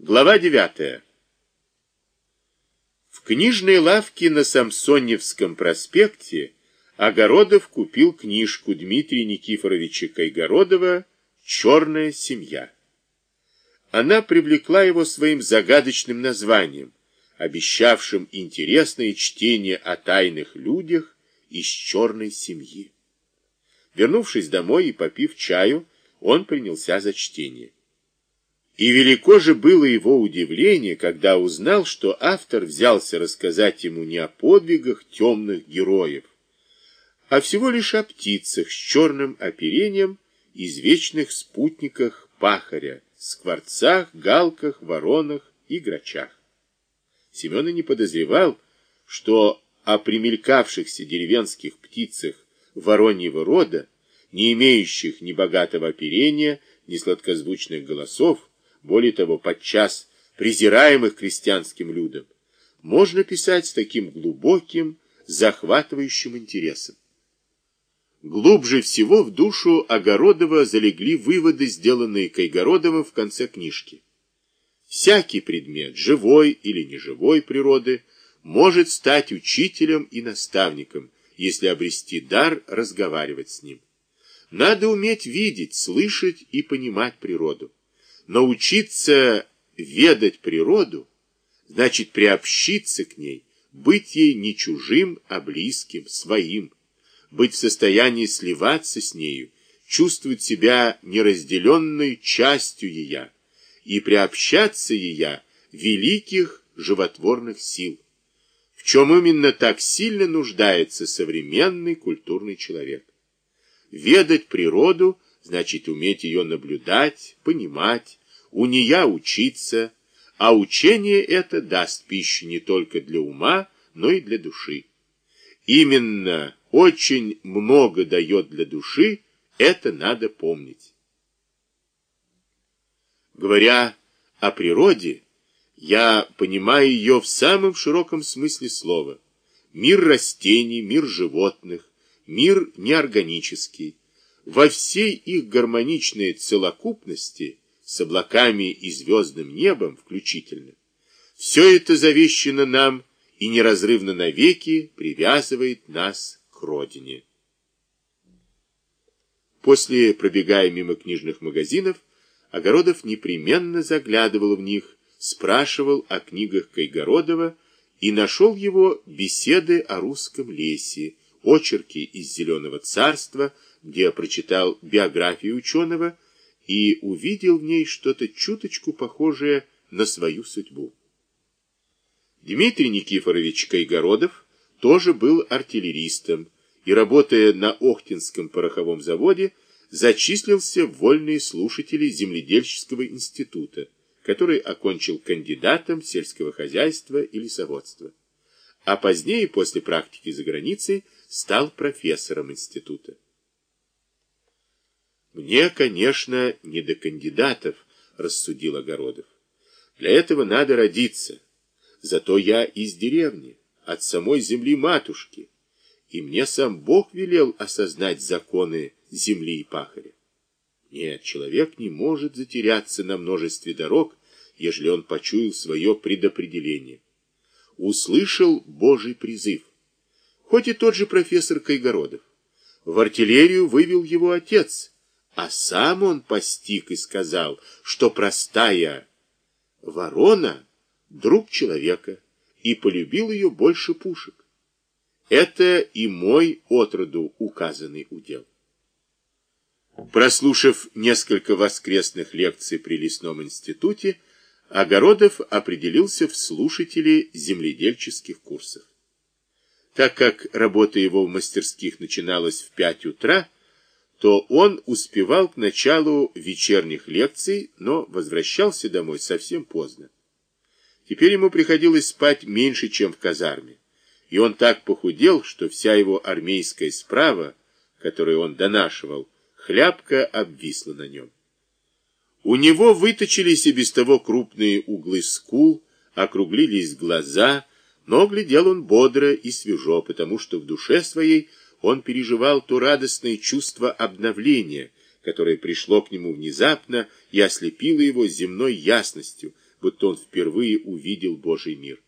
Глава 9. В книжной лавке на Самсоневском проспекте Огородов купил книжку Дмитрия Никифоровича Кайгородова «Черная семья». Она привлекла его своим загадочным названием, обещавшим интересное чтение о тайных людях из черной семьи. Вернувшись домой и попив чаю, он принялся за чтение. И велико же было его удивление, когда узнал, что автор взялся рассказать ему не о подвигах темных героев, а всего лишь о птицах с черным оперением, извечных спутниках пахаря, скворцах, галках, воронах и грачах. Семен и не подозревал, что о примелькавшихся деревенских птицах вороньего рода, не имеющих ни богатого оперения, ни сладкозвучных голосов, более того, подчас презираемых крестьянским людом, можно писать с таким глубоким, захватывающим интересом. Глубже всего в душу Огородова залегли выводы, сделанные Кайгородовым в конце книжки. Всякий предмет, живой или неживой природы, может стать учителем и наставником, если обрести дар разговаривать с ним. Надо уметь видеть, слышать и понимать природу. Научиться ведать природу, значит приобщиться к ней, быть ей не чужим, а близким, своим, быть в состоянии сливаться с нею, чувствовать себя неразделенной частью ее и приобщаться ее великих животворных сил, в чем именно так сильно нуждается современный культурный человек. Ведать природу значит уметь ее наблюдать, понимать, у нее учиться, а учение это даст пищу не только для ума, но и для души. Именно очень много дает для души, это надо помнить. Говоря о природе, я понимаю ее в самом широком смысле слова. Мир растений, мир животных, мир неорганический. Во всей их гармоничной целокупности – с облаками и звездным небом включительно, все это завещено нам и неразрывно навеки привязывает нас к родине. После, пробегая мимо книжных магазинов, Огородов непременно заглядывал в них, спрашивал о книгах Кайгородова и нашел его беседы о русском лесе, очерки из «Зеленого царства», где прочитал биографию ученого, и увидел в ней что-то чуточку похожее на свою судьбу. Дмитрий Никифорович Кайгородов тоже был артиллеристом и, работая на Охтинском пороховом заводе, зачислился в вольные слушатели земледельческого института, который окончил кандидатом сельского хозяйства и лесоводства, а позднее, после практики за границей, стал профессором института. Мне, конечно, не до кандидатов, рассудил Огородов. Для этого надо родиться. Зато я из деревни, от самой земли матушки, и мне сам Бог велел осознать законы земли и пахаря. Нет, человек не может затеряться на множестве дорог, ежели он почуял свое предопределение. Услышал Божий призыв. Хоть и тот же профессор Кайгородов. В артиллерию вывел его отец — а сам он постиг и сказал, что простая ворона — друг человека, и полюбил ее больше пушек. Это и мой отроду указанный удел. Прослушав несколько воскресных лекций при лесном институте, Огородов определился в слушатели земледельческих курсов. Так как работа его в мастерских начиналась в пять утра, то он успевал к началу вечерних лекций, но возвращался домой совсем поздно. Теперь ему приходилось спать меньше, чем в казарме, и он так похудел, что вся его армейская справа, которую он донашивал, хляпка обвисла на нем. У него выточились и без того крупные углы скул, округлились глаза, но глядел он бодро и свежо, потому что в душе своей он переживал то радостное чувство обновления, которое пришло к нему внезапно и ослепило его земной ясностью, будто он впервые увидел Божий мир.